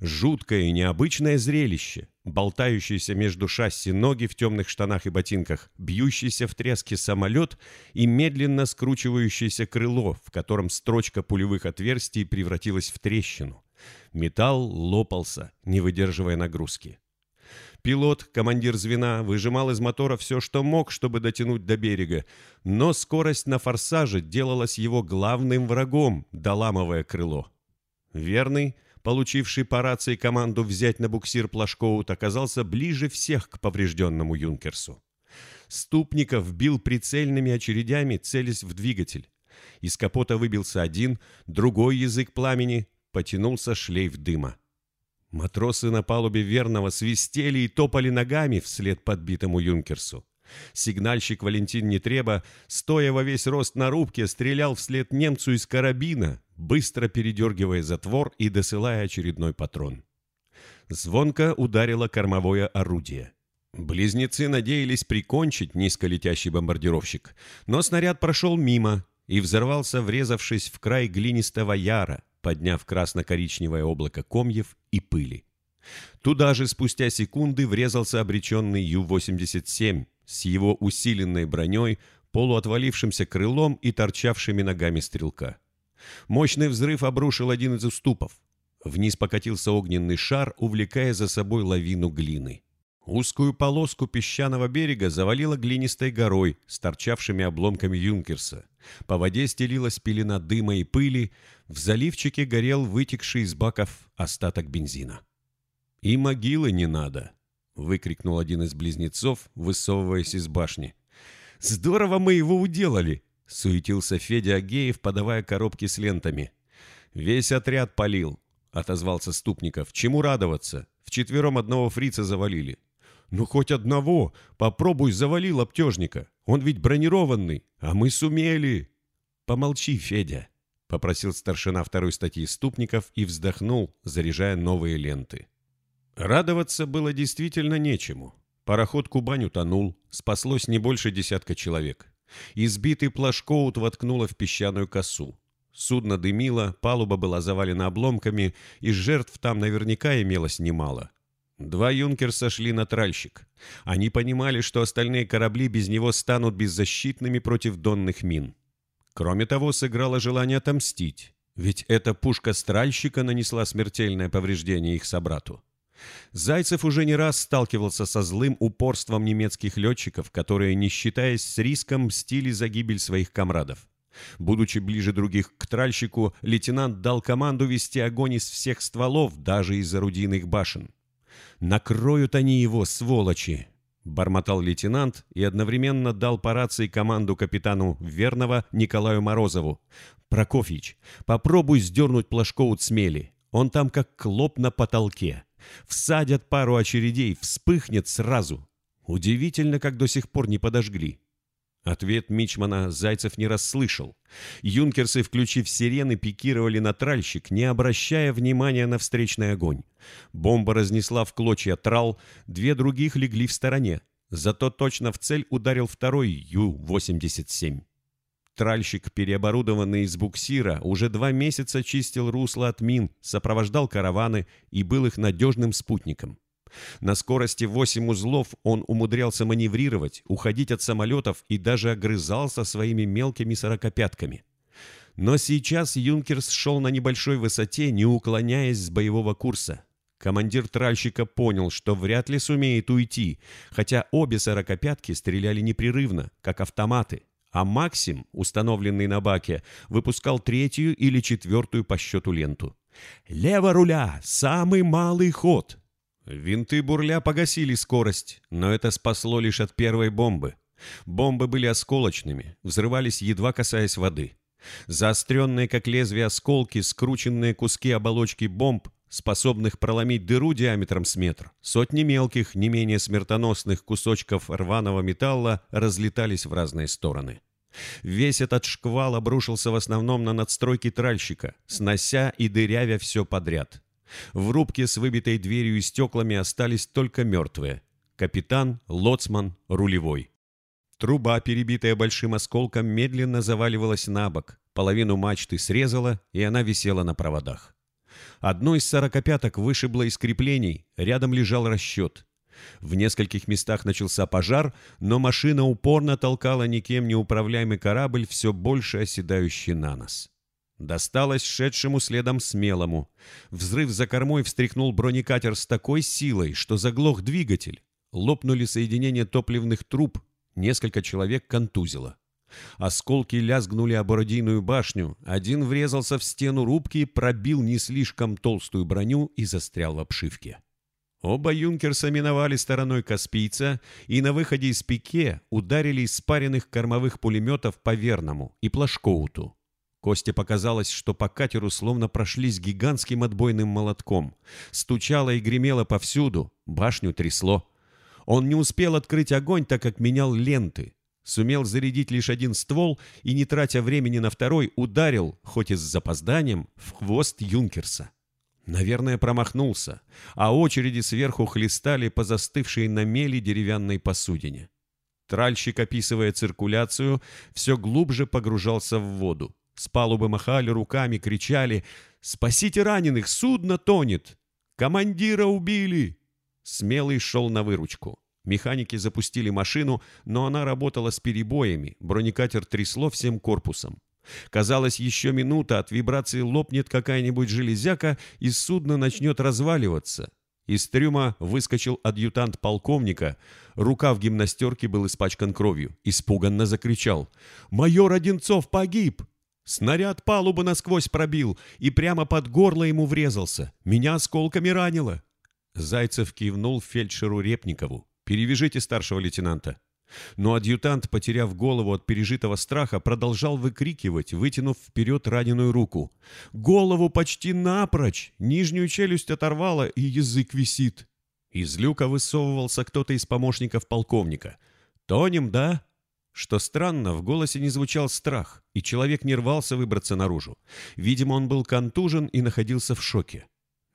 A: Жуткое и необычное зрелище. Болтающиеся между шасси ноги в темных штанах и ботинках, бьющийся в тряске самолет и медленно скручивающееся крыло, в котором строчка пулевых отверстий превратилась в трещину. Металл лопался, не выдерживая нагрузки. Пилот, командир звена, выжимал из мотора все, что мог, чтобы дотянуть до берега, но скорость на форсаже делалась его главным врагом, доламывая крыло. Верный, получивший по рации команду взять на буксир Плашкоут, оказался ближе всех к поврежденному Юнкерсу. Ступников бил прицельными очередями, целясь в двигатель. Из капота выбился один, другой язык пламени, потянулся шлейф дыма. Матросы на палубе верного свистели и топали ногами вслед подбитому юнкерсу. Сигнальщик Валентин Нетреба, стоя во весь рост на рубке, стрелял вслед немцу из карабина, быстро передергивая затвор и досылая очередной патрон. Звонко ударило кормовое орудие. Близнецы надеялись прикончить низколетящий бомбардировщик, но снаряд прошел мимо и взорвался, врезавшись в край глинистого яра, подняв красно-коричневое облако комьев и пыли. Туда же спустя секунды врезался обреченный Ю-87 с его усиленной броней, полуотвалившимся крылом и торчавшими ногами стрелка. Мощный взрыв обрушил один из уступов. Вниз покатился огненный шар, увлекая за собой лавину глины. Узкую полоску песчаного берега завалило глинистой горой с торчавшими обломками юнкерса. По воде стелилась пелена дыма и пыли, в заливчике горел вытекший из баков остаток бензина. «И могилы не надо!» — выкрикнул один из близнецов, высовываясь из башни. «Здорово мы его уделали!» — суетился Федя Агеев, подавая коробки с лентами. «Весь отряд палил», — отозвался Ступников. «Чему радоваться? Вчетвером одного фрица завалили. «Ну, хоть одного! Попробуй завали лаптежника! Он ведь бронированный, а мы сумели!» «Помолчи, Федя!» — попросил старшина второй статьи Ступников и вздохнул, заряжая новые ленты. Радоваться было действительно нечему. Пароход «Кубань» утонул, спаслось не больше десятка человек. Избитый плашкоут воткнуло в песчаную косу. Судно дымило, палуба была завалена обломками, и жертв там наверняка имелось немало. Два юнкерса шли на тральщик. Они понимали, что остальные корабли без него станут беззащитными против донных мин. Кроме того, сыграло желание отомстить, ведь эта пушка с тральщика нанесла смертельное повреждение их собрату. Зайцев уже не раз сталкивался со злым упорством немецких летчиков, которые, не считаясь с риском, мстили за гибель своих комрадов. Будучи ближе других к тральщику, лейтенант дал команду вести огонь из всех стволов, даже из орудийных башен. «Накроют они его, сволочи!» — бормотал лейтенант и одновременно дал по рации команду капитану Верного Николаю Морозову. «Прокофьич, попробуй сдернуть Плашкоут с мели. Он там как клоп на потолке. Всадят пару очередей, вспыхнет сразу. Удивительно, как до сих пор не подожгли. Ответ Мичмана Зайцев не расслышал. Юнкерсы, включив сирены, пикировали на тральщик, не обращая внимания на встречный огонь. Бомба разнесла в клочья трал, две других легли в стороне. Зато точно в цель ударил второй Ю-87. Тральщик, переоборудованный из буксира, уже два месяца чистил русло от мин, сопровождал караваны и был их надежным спутником. На скорости 8 узлов он умудрялся маневрировать, уходить от самолетов и даже огрызался своими мелкими сорокопятками. Но сейчас Юнкерс шел на небольшой высоте, не уклоняясь с боевого курса. Командир тральщика понял, что вряд ли сумеет уйти, хотя обе сорокопятки стреляли непрерывно, как автоматы, а Максим, установленный на баке, выпускал третью или четвертую по счету ленту. «Лево руля! Самый малый ход!» Винты бурля погасили скорость, но это спасло лишь от первой бомбы. Бомбы были осколочными, взрывались, едва касаясь воды. Заостренные, как лезвие осколки, скрученные куски оболочки бомб, способных проломить дыру диаметром с метр, сотни мелких, не менее смертоносных кусочков рваного металла разлетались в разные стороны. Весь этот шквал обрушился в основном на надстройки тральщика, снося и дырявя все подряд. В рубке с выбитой дверью и стеклами остались только мертвые. Капитан, лоцман, рулевой. Труба, перебитая большим осколком, медленно заваливалась на бок. Половину мачты срезала, и она висела на проводах. Одно из сорокопяток вышибло из креплений, рядом лежал расчет. В нескольких местах начался пожар, но машина упорно толкала никем не управляемый корабль, все больше оседающий на нос. Досталось шедшему следом смелому. Взрыв за кормой встряхнул бронекатер с такой силой, что заглох двигатель. Лопнули соединения топливных труб, несколько человек контузило. Осколки лязгнули об орудийную башню, один врезался в стену рубки, пробил не слишком толстую броню и застрял в обшивке. Оба юнкерса миновали стороной Каспийца и на выходе из пике ударили из спаренных кормовых пулеметов по Верному и Плашкоуту. Косте показалось, что по катеру словно прошлись гигантским отбойным молотком. Стучало и гремело повсюду, башню трясло. Он не успел открыть огонь, так как менял ленты. Сумел зарядить лишь один ствол и, не тратя времени на второй, ударил, хоть и с запозданием, в хвост Юнкерса. Наверное, промахнулся, а очереди сверху хлестали по застывшей на мели деревянной посудине. Тральщик, описывая циркуляцию, все глубже погружался в воду. С палубы махали руками, кричали «Спасите раненых! Судно тонет! Командира убили!» Смелый шел на выручку. Механики запустили машину, но она работала с перебоями, бронекатер трясло всем корпусом. Казалось, еще минута, от вибрации лопнет какая-нибудь железяка, и судно начнет разваливаться. Из трюма выскочил адъютант полковника. Рука в гимнастерке был испачкан кровью. Испуганно закричал. «Майор Одинцов погиб!» Снаряд палубу насквозь пробил и прямо под горло ему врезался. Меня осколками ранило. Зайцев кивнул фельдшеру Репникову. «Перевяжите старшего лейтенанта». Но адъютант, потеряв голову от пережитого страха, продолжал выкрикивать, вытянув вперед раненую руку. «Голову почти напрочь! Нижнюю челюсть оторвало, и язык висит!» Из люка высовывался кто-то из помощников полковника. «Тонем, да?» Что странно, в голосе не звучал страх, и человек не рвался выбраться наружу. Видимо, он был контужен и находился в шоке.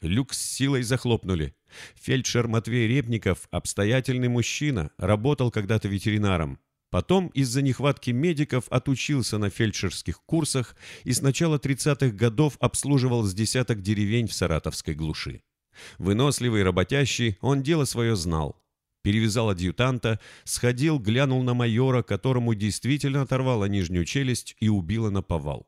A: Люк с силой захлопнули. Фельдшер Матвей Репников, обстоятельный мужчина, работал когда-то ветеринаром. Потом из-за нехватки медиков отучился на фельдшерских курсах и с начала 30-х годов обслуживал с десяток деревень в саратовской глуши. Выносливый, работящий, он дело свое знал. Перевязал адъютанта, сходил, глянул на майора, которому действительно оторвало нижнюю челюсть и убило на повал.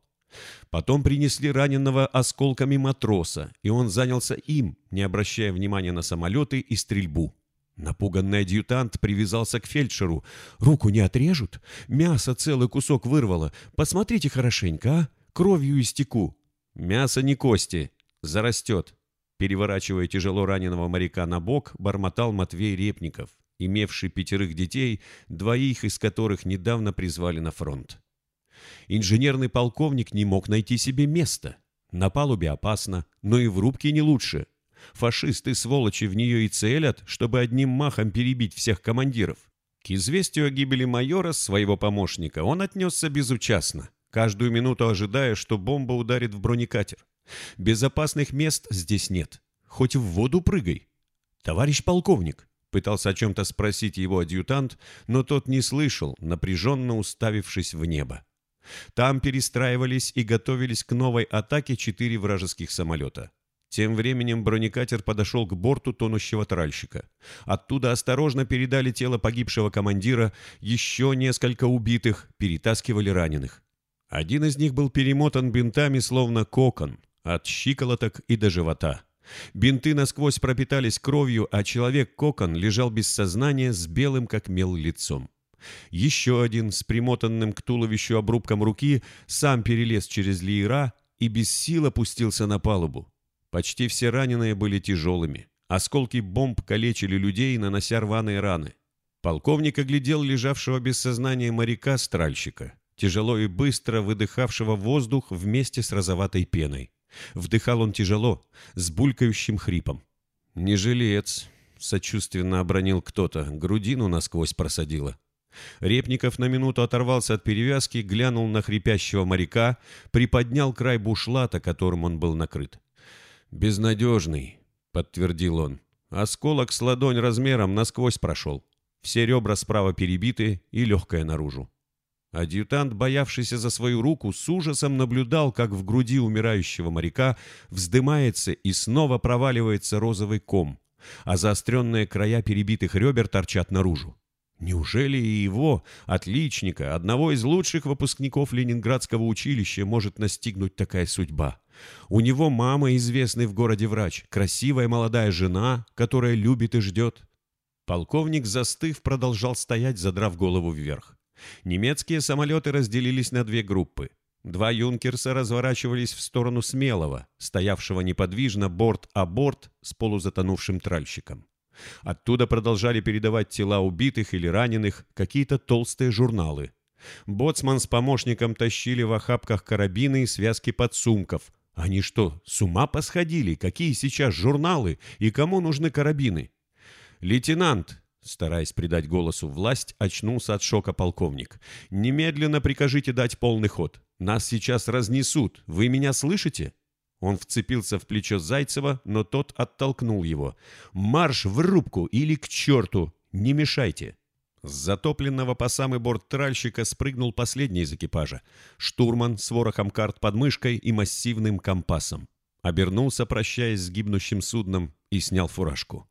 A: Потом принесли раненого осколками матроса, и он занялся им, не обращая внимания на самолеты и стрельбу. Напуганный адъютант привязался к фельдшеру. «Руку не отрежут? Мясо целый кусок вырвало. Посмотрите хорошенько, а? Кровью истеку». «Мясо не кости. Зарастет». Переворачивая тяжело раненого моряка на бок, бормотал Матвей Репников, имевший пятерых детей, двоих из которых недавно призвали на фронт. Инженерный полковник не мог найти себе места. На палубе опасно, но и в рубке не лучше – Фашисты, сволочи, в нее и целят, чтобы одним махом перебить всех командиров. К известию о гибели майора, своего помощника, он отнесся безучастно, каждую минуту ожидая, что бомба ударит в бронекатер. Безопасных мест здесь нет. Хоть в воду прыгай. Товарищ полковник, пытался о чем-то спросить его адъютант, но тот не слышал, напряженно уставившись в небо. Там перестраивались и готовились к новой атаке четыре вражеских самолета. Тем временем бронекатер подошел к борту тонущего тральщика. Оттуда осторожно передали тело погибшего командира, еще несколько убитых, перетаскивали раненых. Один из них был перемотан бинтами, словно кокон, от щиколоток и до живота. Бинты насквозь пропитались кровью, а человек-кокон лежал без сознания с белым как мел лицом. Еще один, с примотанным к туловищу обрубком руки, сам перелез через леера и без сил опустился на палубу. Почти все раненые были тяжелыми. Осколки бомб калечили людей, нанося рваные раны. Полковник оглядел лежавшего без сознания моряка-стральщика, тяжело и быстро выдыхавшего воздух вместе с розоватой пеной. Вдыхал он тяжело, с булькающим хрипом. «Не жилец», — сочувственно обронил кто-то, грудину насквозь просадило. Репников на минуту оторвался от перевязки, глянул на хрипящего моряка, приподнял край бушлата, которым он был накрыт. «Безнадежный», — подтвердил он. «Осколок с ладонь размером насквозь прошел. Все ребра справа перебиты и легкое наружу». Адъютант, боявшийся за свою руку, с ужасом наблюдал, как в груди умирающего моряка вздымается и снова проваливается розовый ком, а заостренные края перебитых ребер торчат наружу. Неужели и его, отличника, одного из лучших выпускников Ленинградского училища, может настигнуть такая судьба? У него мама, известный в городе врач, красивая молодая жена, которая любит и ждет. Полковник, застыв, продолжал стоять, задрав голову вверх. Немецкие самолеты разделились на две группы. Два «Юнкерса» разворачивались в сторону Смелого, стоявшего неподвижно борт о борт с полузатонувшим тральщиком. Оттуда продолжали передавать тела убитых или раненых какие-то толстые журналы. Боцман с помощником тащили в охапках карабины и связки подсумков, они что, с ума посходили? Какие сейчас журналы? И кому нужны карабины? Лейтенант, стараясь придать голосу власть, очнулся от шока полковник. Немедленно прикажите дать полный ход. Нас сейчас разнесут. Вы меня слышите? Он вцепился в плечо Зайцева, но тот оттолкнул его. «Марш в рубку или к черту! Не мешайте!» С затопленного по самый борт тральщика спрыгнул последний из экипажа. Штурман с ворохом карт под мышкой и массивным компасом. Обернулся, прощаясь с гибнущим судном, и снял фуражку.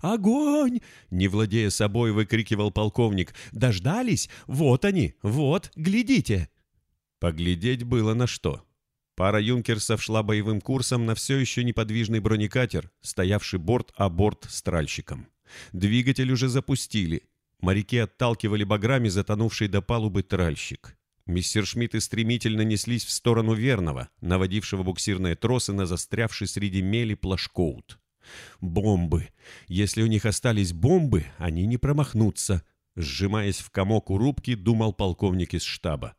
A: «Огонь!» — не владея собой, выкрикивал полковник. «Дождались? Вот они! Вот! Глядите!» Поглядеть было на что. Пара юнкерсов шла боевым курсом на все еще неподвижный бронекатер, стоявший борт о борт с тральщиком. Двигатель уже запустили, Моряки отталкивали баграми затонувший до палубы тральщик. Мессершмитты стремительно неслись в сторону верного, наводившего буксирные тросы на застрявший среди мели плашкоут. Бомбы! Если у них остались бомбы, они не промахнутся. Сжимаясь в комок у рубки, думал полковник из штаба.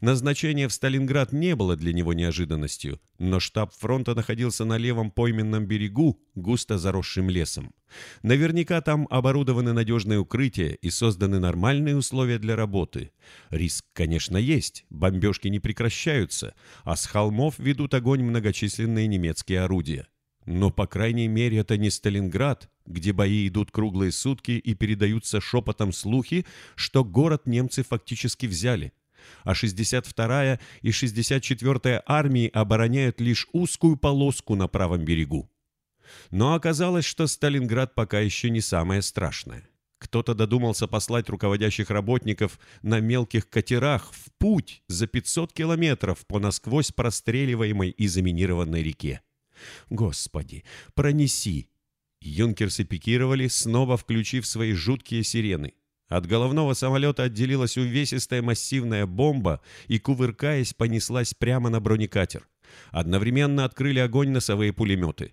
A: Назначение в Сталинград не было для него неожиданностью, но штаб фронта находился на левом пойменном берегу, густо заросшим лесом. Наверняка там оборудованы надежные укрытия и созданы нормальные условия для работы. Риск, конечно, есть, бомбежки не прекращаются, а с холмов ведут огонь многочисленные немецкие орудия. Но, по крайней мере, это не Сталинград, где бои идут круглые сутки и передаются шепотом слухи, что город немцы фактически взяли а 62-я и 64-я армии обороняют лишь узкую полоску на правом берегу. Но оказалось, что Сталинград пока еще не самое страшное. Кто-то додумался послать руководящих работников на мелких катерах в путь за 500 километров по насквозь простреливаемой и заминированной реке. Господи, пронеси! Юнкерсы пикировали, снова включив свои жуткие сирены. От головного самолета отделилась увесистая массивная бомба и, кувыркаясь, понеслась прямо на бронекатер. Одновременно открыли огонь носовые пулеметы.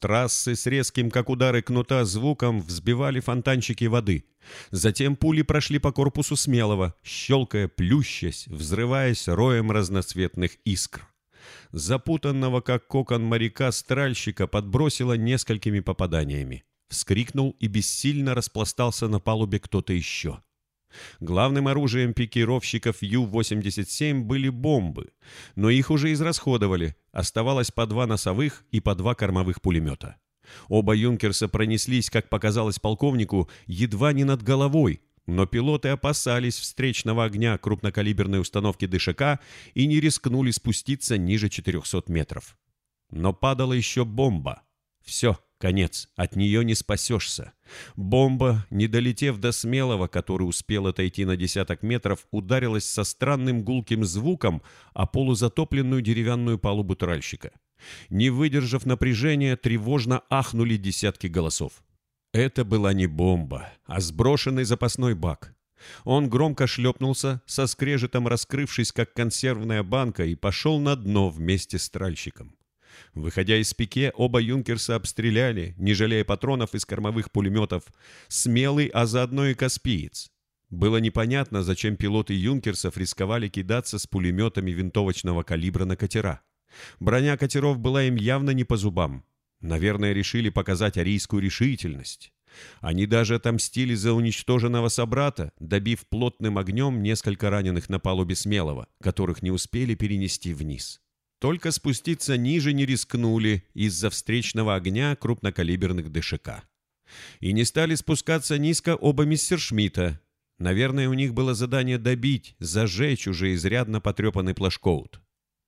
A: Трассы с резким, как удары кнута, звуком взбивали фонтанчики воды. Затем пули прошли по корпусу смелого, щелкая, плющась, взрываясь роем разноцветных искр. Запутанного, как кокон моряка-стральщика, подбросило несколькими попаданиями. Вскрикнул и бессильно распластался на палубе кто-то еще. Главным оружием пикировщиков Ю-87 были бомбы, но их уже израсходовали, оставалось по два носовых и по два кормовых пулемета. Оба «Юнкерса» пронеслись, как показалось полковнику, едва не над головой, но пилоты опасались встречного огня крупнокалиберной установки ДШК и не рискнули спуститься ниже 400 метров. Но падала еще бомба. Все, конец, от нее не спасешься. Бомба, не долетев до смелого, который успел отойти на десяток метров, ударилась со странным гулким звуком о полузатопленную деревянную палубу тральщика. Не выдержав напряжения, тревожно ахнули десятки голосов. Это была не бомба, а сброшенный запасной бак. Он громко шлепнулся, со скрежетом раскрывшись, как консервная банка, и пошел на дно вместе с тральщиком. Выходя из пике, оба юнкерса обстреляли, не жалея патронов из кормовых пулеметов, смелый, а заодно и каспиец. Было непонятно, зачем пилоты юнкерсов рисковали кидаться с пулеметами винтовочного калибра на катера. Броня катеров была им явно не по зубам. Наверное, решили показать арийскую решительность. Они даже отомстили за уничтоженного собрата, добив плотным огнем несколько раненых на палубе Смелого, которых не успели перенести вниз. Только спуститься ниже не рискнули из-за встречного огня крупнокалиберных ДШК. И не стали спускаться низко оба мистершмитта. Наверное, у них было задание добить, зажечь уже изрядно потрепанный плашкоут.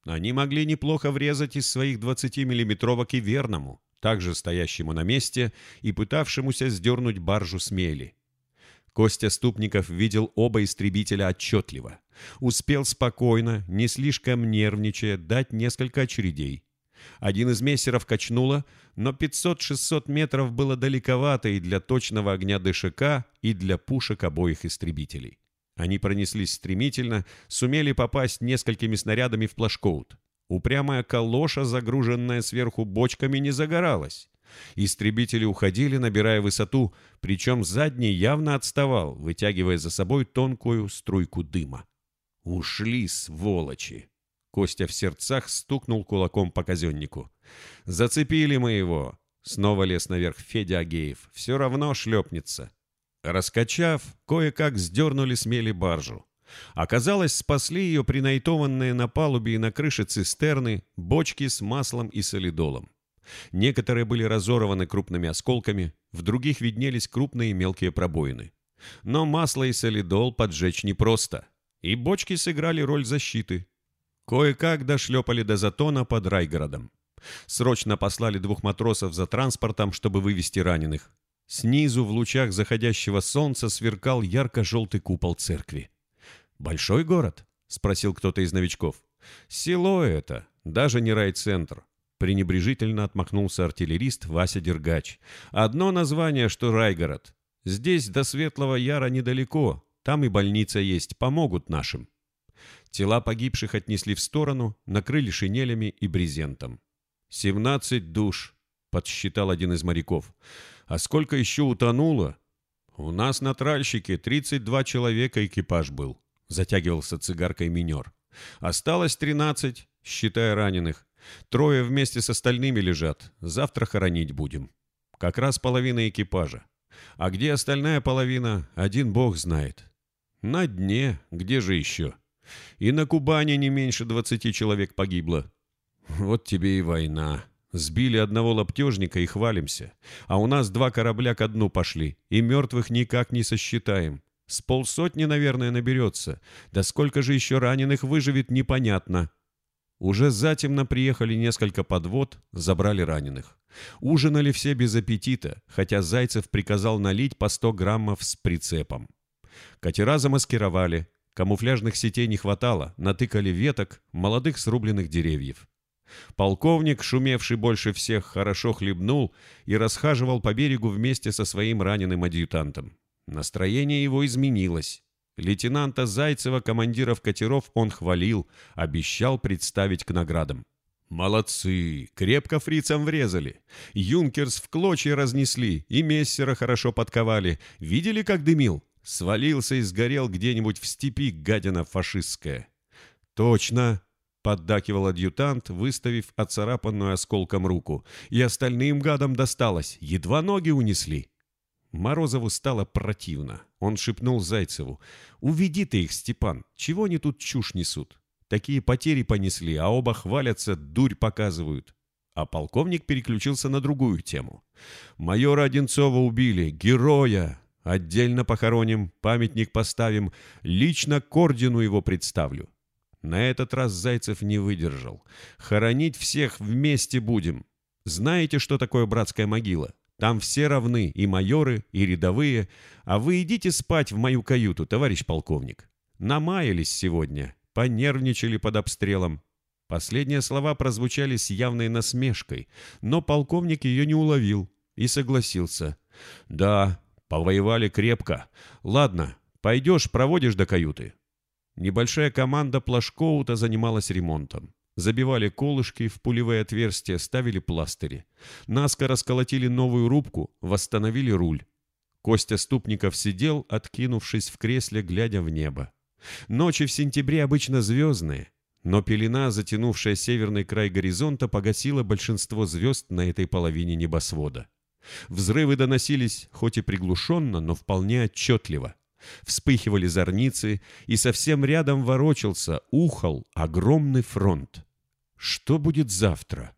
A: Они могли неплохо врезать из своих 20-миллиметровок и верному, также стоящему на месте и пытавшемуся сдернуть баржу с мели. Костя Ступников видел оба истребителя отчетливо. Успел спокойно, не слишком нервничая, дать несколько очередей. Один из мессеров качнуло, но 500-600 метров было далековато и для точного огня ДШК, и для пушек обоих истребителей. Они пронеслись стремительно, сумели попасть несколькими снарядами в плашкоут. Упрямая калоша, загруженная сверху бочками, не загоралась. Истребители уходили, набирая высоту, причем задний явно отставал, вытягивая за собой тонкую струйку дыма. «Ушли, сволочи!» Костя в сердцах стукнул кулаком по казеннику. «Зацепили мы его!» Снова лез наверх Федя Агеев. «Все равно шлепнется!» Раскачав, кое-как сдернули смели баржу. Оказалось, спасли ее принайтованные на палубе и на крыше цистерны, бочки с маслом и солидолом. Некоторые были разорваны крупными осколками, в других виднелись крупные мелкие пробоины. Но масло и солидол поджечь непросто, и бочки сыграли роль защиты. Кое-как дошлепали до затона под Райгородом. Срочно послали двух матросов за транспортом, чтобы вывести раненых. Снизу в лучах заходящего солнца сверкал ярко-желтый купол церкви. «Большой город?» — спросил кто-то из новичков. «Село это, даже не райцентр пренебрежительно отмахнулся артиллерист Вася Дергач. «Одно название, что Райгород. Здесь до Светлого Яра недалеко, там и больница есть, помогут нашим». Тела погибших отнесли в сторону, накрыли шинелями и брезентом. «Семнадцать душ», — подсчитал один из моряков. «А сколько еще утонуло?» «У нас на тральщике тридцать два человека экипаж был», — затягивался цигаркой минер. «Осталось тринадцать, считая раненых. Трое вместе с остальными лежат. Завтра хоронить будем. Как раз половина экипажа. А где остальная половина, один бог знает. На дне, где же еще? И на Кубани не меньше двадцати человек погибло. Вот тебе и война. Сбили одного лаптежника и хвалимся. А у нас два корабля ко дну пошли, и мертвых никак не сосчитаем. С полсотни, наверное, наберется. Да сколько же еще раненых выживет, непонятно. Уже затемно приехали несколько подвод, забрали раненых. Ужинали все без аппетита, хотя Зайцев приказал налить по 100 граммов с прицепом. Катера замаскировали, камуфляжных сетей не хватало, натыкали веток, молодых срубленных деревьев. Полковник, шумевший больше всех, хорошо хлебнул и расхаживал по берегу вместе со своим раненым адъютантом. Настроение его изменилось. Лейтенанта Зайцева, командиров катеров, он хвалил, обещал представить к наградам. Молодцы! Крепко фрицам врезали. Юнкерс в клочья разнесли, и мессера хорошо подковали. Видели, как дымил? Свалился и сгорел где-нибудь в степи, гадина фашистская. Точно! Поддакивал адъютант, выставив оцарапанную осколком руку. И остальным гадам досталось. Едва ноги унесли. Морозову стало противно. Он шепнул Зайцеву. «Уведи ты их, Степан. Чего они тут чушь несут? Такие потери понесли, а оба хвалятся, дурь показывают». А полковник переключился на другую тему. «Майора Одинцова убили. Героя. Отдельно похороним, памятник поставим. Лично к ордену его представлю». На этот раз Зайцев не выдержал. «Хоронить всех вместе будем. Знаете, что такое братская могила? Там все равны, и майоры, и рядовые. А вы идите спать в мою каюту, товарищ полковник. Намаялись сегодня, понервничали под обстрелом. Последние слова прозвучали с явной насмешкой, но полковник ее не уловил и согласился. «Да, повоевали крепко. Ладно, пойдешь, проводишь до каюты». Небольшая команда Плашкоута занималась ремонтом. Забивали колышки в пулевые отверстия, ставили пластыри. Наскоро сколотили новую рубку, восстановили руль. Костя Ступников сидел, откинувшись в кресле, глядя в небо. Ночи в сентябре обычно звездные, но пелена, затянувшая северный край горизонта, погасила большинство звезд на этой половине небосвода. Взрывы доносились, хоть и приглушенно, но вполне отчетливо. Вспыхивали зорницы, и совсем рядом ворочался, ухал огромный фронт. Что будет завтра?